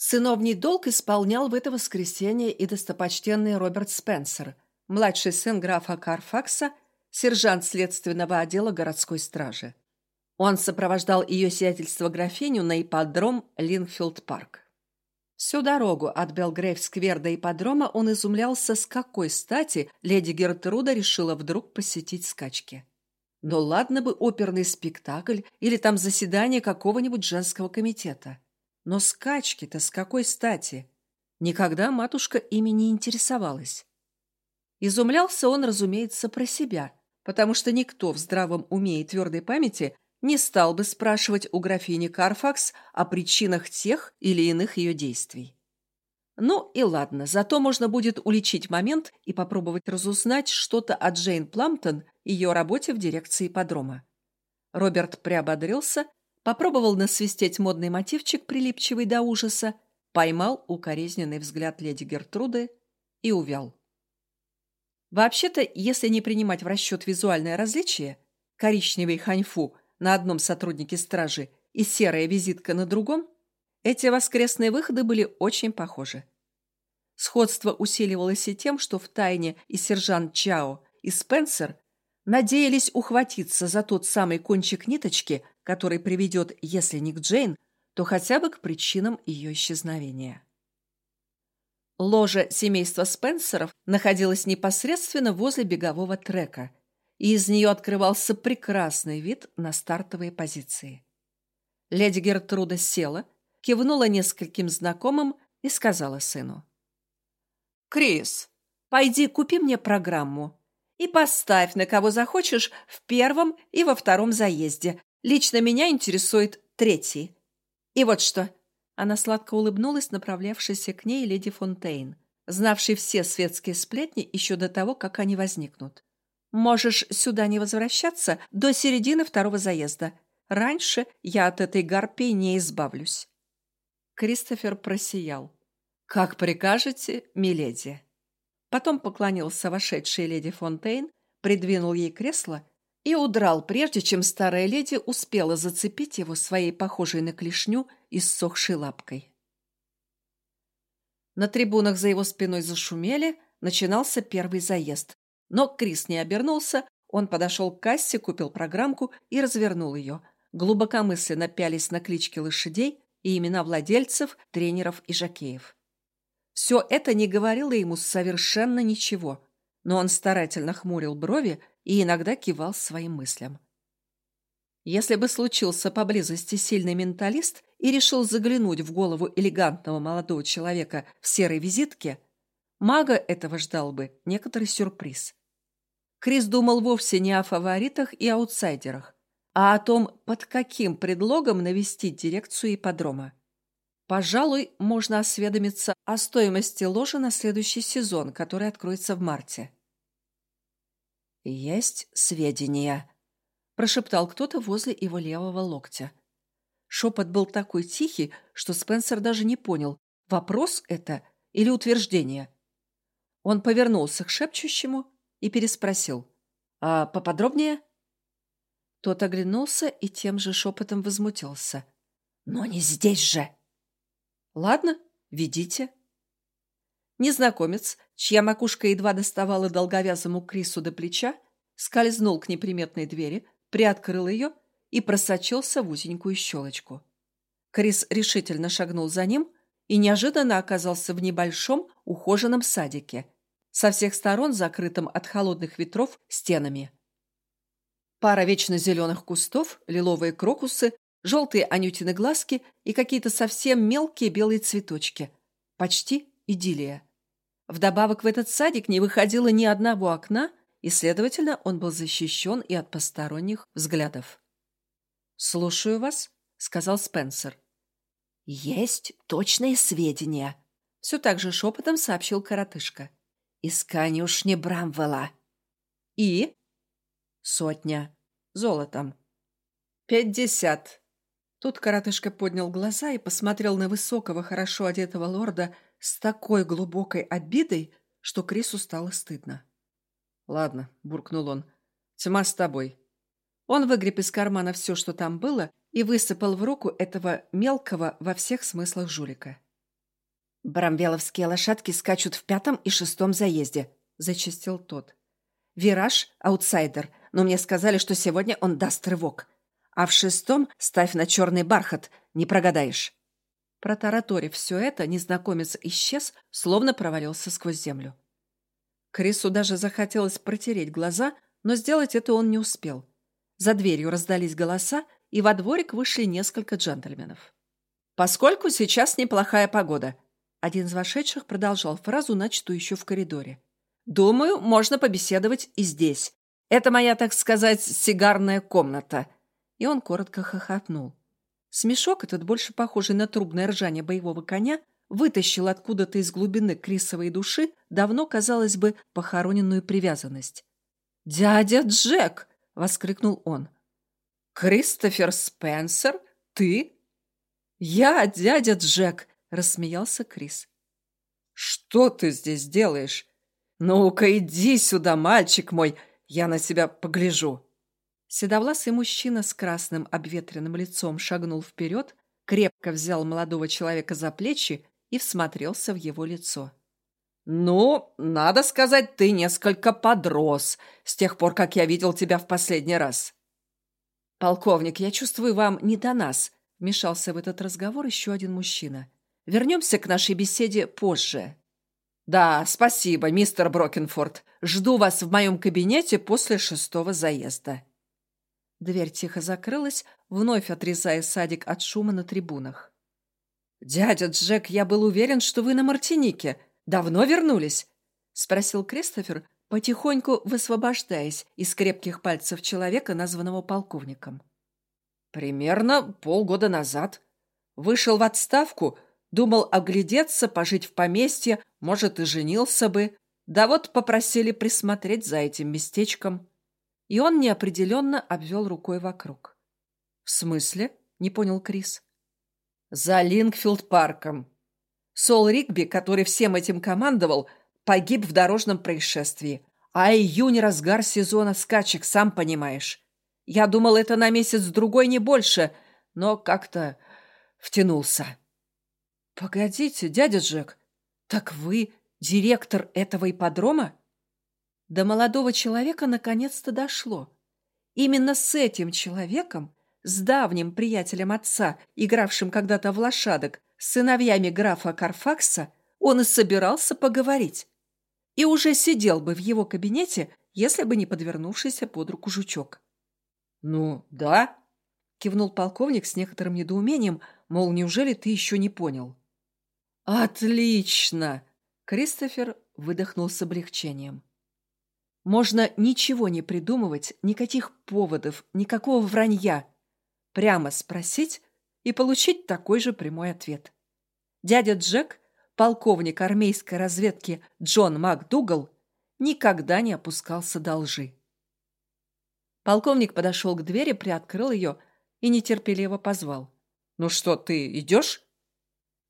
Сыновний долг исполнял в это воскресенье и достопочтенный Роберт Спенсер, младший сын графа Карфакса, сержант следственного отдела городской стражи. Он сопровождал ее сиятельство графиню на ипподром Линфилд-парк. Всю дорогу от Белгрейв-сквер до ипподрома он изумлялся, с какой стати леди Гертруда решила вдруг посетить скачки. Но ладно бы оперный спектакль или там заседание какого-нибудь женского комитета. Но скачки-то с какой стати? Никогда матушка ими не интересовалась. Изумлялся он, разумеется, про себя, потому что никто в здравом уме и твердой памяти не стал бы спрашивать у графини Карфакс о причинах тех или иных ее действий. Ну и ладно, зато можно будет уличить момент и попробовать разузнать что-то от Джейн Пламптон ее работе в дирекции подрома. Роберт приободрился, попробовал насвистеть модный мотивчик, прилипчивый до ужаса, поймал укоризненный взгляд леди Гертруды и увял. Вообще-то, если не принимать в расчет визуальное различие, коричневый ханьфу на одном сотруднике стражи и серая визитка на другом, эти воскресные выходы были очень похожи. Сходство усиливалось и тем, что в тайне и сержант Чао, и Спенсер надеялись ухватиться за тот самый кончик ниточки, который приведет, если не к Джейн, то хотя бы к причинам ее исчезновения. Ложа семейства Спенсеров находилась непосредственно возле бегового трека, и из нее открывался прекрасный вид на стартовые позиции. Леди Гертруда села, кивнула нескольким знакомым и сказала сыну. «Крис, пойди купи мне программу и поставь на кого захочешь в первом и во втором заезде. Лично меня интересует третий. И вот что». Она сладко улыбнулась, направлявшейся к ней леди Фонтейн, знавшей все светские сплетни еще до того, как они возникнут. «Можешь сюда не возвращаться до середины второго заезда. Раньше я от этой гарпии не избавлюсь». Кристофер просиял. «Как прикажете, миледи». Потом поклонился вошедшей леди Фонтейн, придвинул ей кресло и удрал, прежде чем старая леди успела зацепить его своей похожей на клешню и ссохшей лапкой. На трибунах за его спиной зашумели, начинался первый заезд. Но Крис не обернулся, он подошел к кассе, купил программку и развернул ее, глубокомысленно пялись на клички лошадей и имена владельцев, тренеров и жокеев. Все это не говорило ему совершенно ничего, но он старательно хмурил брови и иногда кивал своим мыслям. Если бы случился поблизости сильный менталист и решил заглянуть в голову элегантного молодого человека в серой визитке, мага этого ждал бы некоторый сюрприз. Крис думал вовсе не о фаворитах и аутсайдерах, а о том, под каким предлогом навестить дирекцию ипподрома. Пожалуй, можно осведомиться о стоимости ложи на следующий сезон, который откроется в марте. «Есть сведения», — прошептал кто-то возле его левого локтя. Шепот был такой тихий, что Спенсер даже не понял, вопрос это или утверждение. Он повернулся к шепчущему и переспросил. «А поподробнее?» Тот оглянулся и тем же шепотом возмутился. «Но не здесь же!» Ладно, ведите. Незнакомец, чья макушка едва доставала долговязому Крису до плеча, скользнул к неприметной двери, приоткрыл ее и просочился в узенькую щелочку. Крис решительно шагнул за ним и неожиданно оказался в небольшом ухоженном садике, со всех сторон закрытым от холодных ветров стенами. Пара вечно зеленых кустов, лиловые крокусы желтые анютины глазки и какие-то совсем мелкие белые цветочки. Почти идиллия. Вдобавок в этот садик не выходило ни одного окна, и, следовательно, он был защищен и от посторонних взглядов. «Слушаю вас», — сказал Спенсер. «Есть точные сведения», — все так же шепотом сообщил коротышка. «Из конюшни Брамвелла». «И?» «Сотня. Золотом». «Пятьдесят», Тут коротышка поднял глаза и посмотрел на высокого, хорошо одетого лорда с такой глубокой обидой, что Крису стало стыдно. «Ладно», — буркнул он, — «тьма с тобой». Он выгреб из кармана все, что там было, и высыпал в руку этого мелкого во всех смыслах жулика. «Брамвеловские лошадки скачут в пятом и шестом заезде», — зачистил тот. «Вираж — аутсайдер, но мне сказали, что сегодня он даст рывок. А в шестом ставь на черный бархат, не прогадаешь». Протараторив все это, незнакомец исчез, словно провалился сквозь землю. Крису даже захотелось протереть глаза, но сделать это он не успел. За дверью раздались голоса, и во дворик вышли несколько джентльменов. «Поскольку сейчас неплохая погода», один из вошедших продолжал фразу, начатую еще в коридоре. «Думаю, можно побеседовать и здесь. Это моя, так сказать, сигарная комната». И он коротко хохотнул. Смешок этот, больше похожий на трубное ржание боевого коня, вытащил откуда-то из глубины крисовой души давно, казалось бы, похороненную привязанность. «Дядя Джек!» — воскликнул он. «Кристофер Спенсер? Ты?» «Я дядя Джек!» — рассмеялся Крис. «Что ты здесь делаешь? Ну-ка, иди сюда, мальчик мой, я на тебя погляжу!» Седовласый мужчина с красным обветренным лицом шагнул вперед, крепко взял молодого человека за плечи и всмотрелся в его лицо. «Ну, надо сказать, ты несколько подрос с тех пор, как я видел тебя в последний раз». «Полковник, я чувствую, вам не до нас», — вмешался в этот разговор еще один мужчина. «Вернемся к нашей беседе позже». «Да, спасибо, мистер Брокенфорд. Жду вас в моем кабинете после шестого заезда». Дверь тихо закрылась, вновь отрезая садик от шума на трибунах. «Дядя Джек, я был уверен, что вы на Мартинике. Давно вернулись?» — спросил Кристофер, потихоньку высвобождаясь из крепких пальцев человека, названного полковником. «Примерно полгода назад. Вышел в отставку, думал оглядеться, пожить в поместье, может, и женился бы. Да вот попросили присмотреть за этим местечком и он неопределенно обвел рукой вокруг. «В смысле?» — не понял Крис. «За Лингфилд-парком. Сол Ригби, который всем этим командовал, погиб в дорожном происшествии. А июнь — разгар сезона скачек, сам понимаешь. Я думал, это на месяц-другой не больше, но как-то втянулся». «Погодите, дядя Джек, так вы директор этого ипподрома?» До молодого человека наконец-то дошло. Именно с этим человеком, с давним приятелем отца, игравшим когда-то в лошадок, с сыновьями графа Карфакса, он и собирался поговорить. И уже сидел бы в его кабинете, если бы не подвернувшийся под руку жучок. «Ну, да», — кивнул полковник с некоторым недоумением, мол, неужели ты еще не понял? «Отлично!» — Кристофер выдохнул с облегчением. Можно ничего не придумывать, никаких поводов, никакого вранья. Прямо спросить и получить такой же прямой ответ. Дядя Джек, полковник армейской разведки Джон МакДугал, никогда не опускался до лжи. Полковник подошел к двери, приоткрыл ее и нетерпеливо позвал. «Ну что, ты идешь?»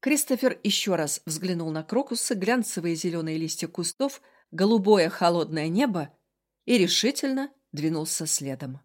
Кристофер еще раз взглянул на крокусы, глянцевые зеленые листья кустов – голубое холодное небо и решительно двинулся следом.